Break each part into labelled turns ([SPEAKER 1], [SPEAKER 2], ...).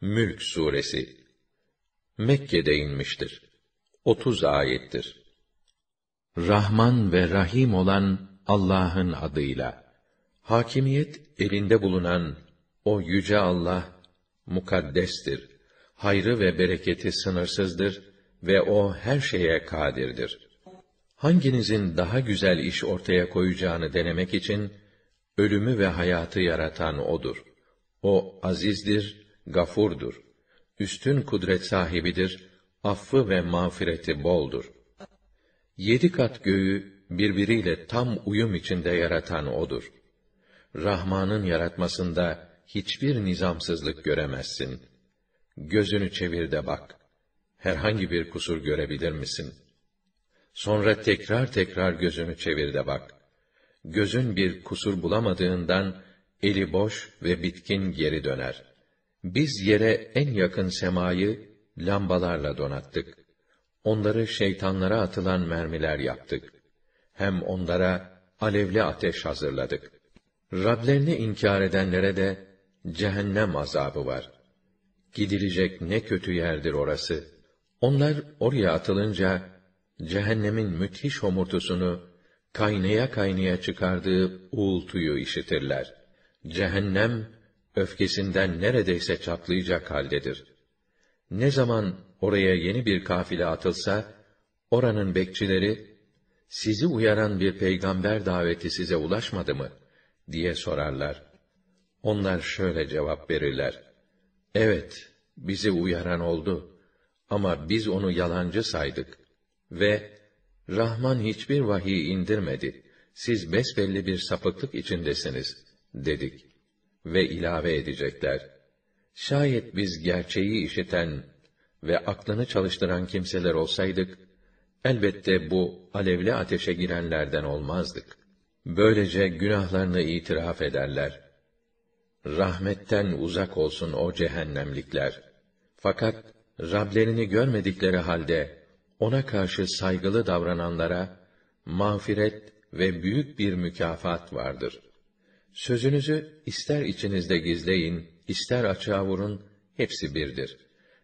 [SPEAKER 1] Mülk suresi Mekke'de inmiştir. 30 ayettir. Rahman ve Rahim olan Allah'ın adıyla. Hakimiyet elinde bulunan o yüce Allah mukaddestir. Hayrı ve bereketi sınırsızdır ve o her şeye kadirdir. Hanginizin daha güzel iş ortaya koyacağını denemek için ölümü ve hayatı yaratan odur. O azizdir, gafurdur. Üstün kudret sahibidir, affı ve mağfireti boldur. Yedi kat göğü birbiriyle tam uyum içinde yaratan odur. Rahman'ın yaratmasında hiçbir nizamsızlık göremezsin. Gözünü çevir de bak. Herhangi bir kusur görebilir misin? Sonra tekrar tekrar gözünü çevir de bak. Gözün bir kusur bulamadığından eli boş ve bitkin geri döner. Biz yere en yakın semayı lambalarla donattık. Onları şeytanlara atılan mermiler yaptık. Hem onlara alevli ateş hazırladık. Rablerini inkar edenlere de cehennem azabı var. Gidilecek ne kötü yerdir orası. Onlar oraya atılınca cehennemin müthiş homurtusunu kaynaya kaynaya çıkardığı uğultuyu işitirler. Cehennem öfkesinden neredeyse çatlayacak haldedir. Ne zaman oraya yeni bir kafile atılsa oranın bekçileri sizi uyaran bir peygamber daveti size ulaşmadı mı diye sorarlar. Onlar şöyle cevap verirler. Evet, bizi uyaran oldu. Ama biz onu yalancı saydık. Ve, Rahman hiçbir vahiy indirmedi. Siz besbelli bir sapıklık içindesiniz, dedik. Ve ilave edecekler. Şayet biz gerçeği işiten ve aklını çalıştıran kimseler olsaydık, elbette bu alevli ateşe girenlerden olmazdık. Böylece günahlarını itiraf ederler rahmetten uzak olsun o cehennemlikler. Fakat Rablerini görmedikleri halde ona karşı saygılı davrananlara mağfiret ve büyük bir mükafat vardır. Sözünüzü ister içinizde gizleyin, ister açığa vurun, hepsi birdir.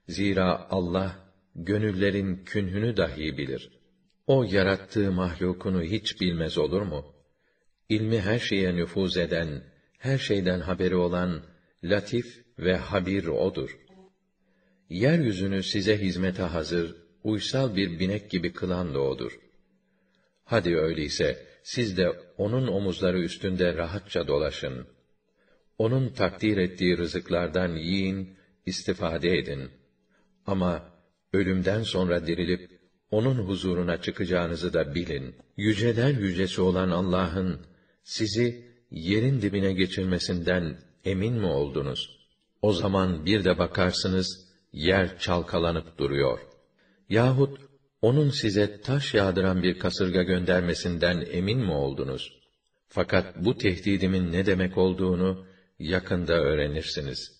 [SPEAKER 1] Zira Allah gönüllerin künhünü dahi bilir. O yarattığı mahlukunu hiç bilmez olur mu? İlmi her şeye nüfuz eden, her şeyden haberi olan latif ve habir odur. Yeryüzünü size hizmete hazır, uysal bir binek gibi kılan da odur. Hadi öyleyse siz de onun omuzları üstünde rahatça dolaşın. Onun takdir ettiği rızıklardan yiyin, istifade edin. Ama ölümden sonra dirilip onun huzuruna çıkacağınızı da bilin. Yüceler yücesi olan Allah'ın sizi yerin dibine geçirmesinden emin mi oldunuz? O zaman bir de bakarsınız, yer çalkalanıp duruyor. Yahut onun size taş yağdıran bir kasırga göndermesinden emin mi oldunuz? Fakat bu tehdidimin ne demek olduğunu yakında öğrenirsiniz.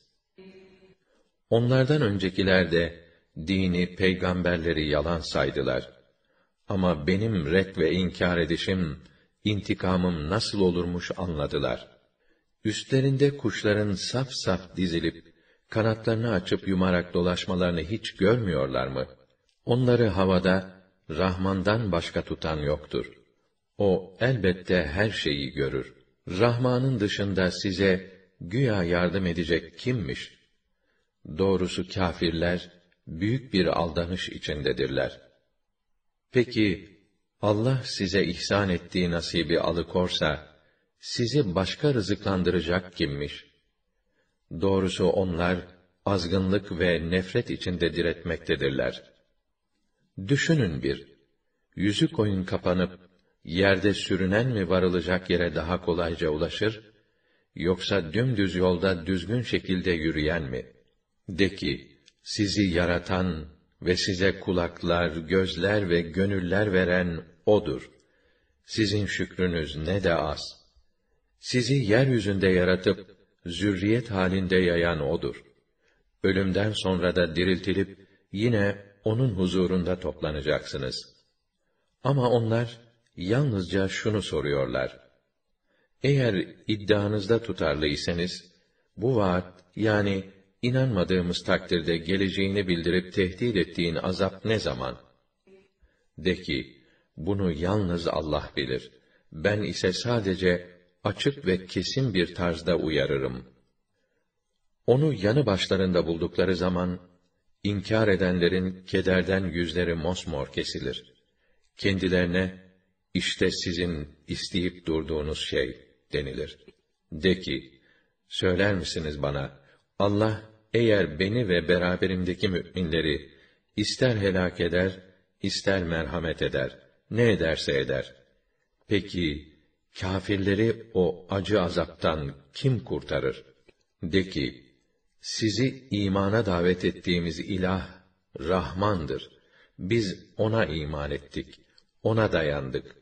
[SPEAKER 1] Onlardan öncekiler de dini, peygamberleri yalan saydılar. Ama benim ret ve inkar edişim intikamım nasıl olurmuş anladılar. Üstlerinde kuşların saf saf dizilip, kanatlarını açıp yumarak dolaşmalarını hiç görmüyorlar mı? Onları havada, Rahman'dan başka tutan yoktur. O elbette her şeyi görür. Rahman'ın dışında size güya yardım edecek kimmiş? Doğrusu kâfirler büyük bir aldanış içindedirler. Peki Allah size ihsan ettiği nasibi alıkorsa, sizi başka rızıklandıracak kimmiş? Doğrusu onlar, azgınlık ve nefret içinde diretmektedirler. Düşünün bir, yüzü koyun kapanıp, yerde sürünen mi varılacak yere daha kolayca ulaşır, yoksa dümdüz yolda düzgün şekilde yürüyen mi? De ki, sizi yaratan ve size kulaklar, gözler ve gönüller veren O'dur. Sizin şükrünüz ne de az. Sizi yeryüzünde yaratıp, zürriyet halinde yayan O'dur. Ölümden sonra da diriltilip, yine O'nun huzurunda toplanacaksınız. Ama onlar, yalnızca şunu soruyorlar. Eğer iddianızda tutarlıysanız, bu vaat, yani inanmadığımız takdirde geleceğini bildirip tehdit ettiğin azap ne zaman? De ki, bunu yalnız Allah bilir. Ben ise sadece açık ve kesin bir tarzda uyarırım. Onu yanı başlarında buldukları zaman, inkar edenlerin kederden yüzleri mosmor kesilir. Kendilerine, işte sizin isteyip durduğunuz şey denilir. De ki, söyler misiniz bana, Allah eğer beni ve beraberimdeki müminleri ister helak eder, ister merhamet eder, ne ederse eder. Peki kâfirleri o acı azaptan kim kurtarır? De ki, sizi imana davet ettiğimiz ilah Rahmandır. Biz ona iman ettik, ona dayandık.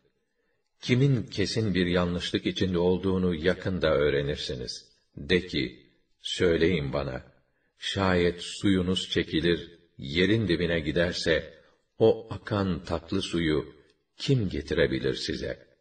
[SPEAKER 1] Kimin kesin bir yanlışlık içinde olduğunu yakında öğrenirsiniz. De ki, söyleyin bana, şayet suyunuz çekilir, yerin dibine giderse, o akan tatlı suyu kim getirebilir size?'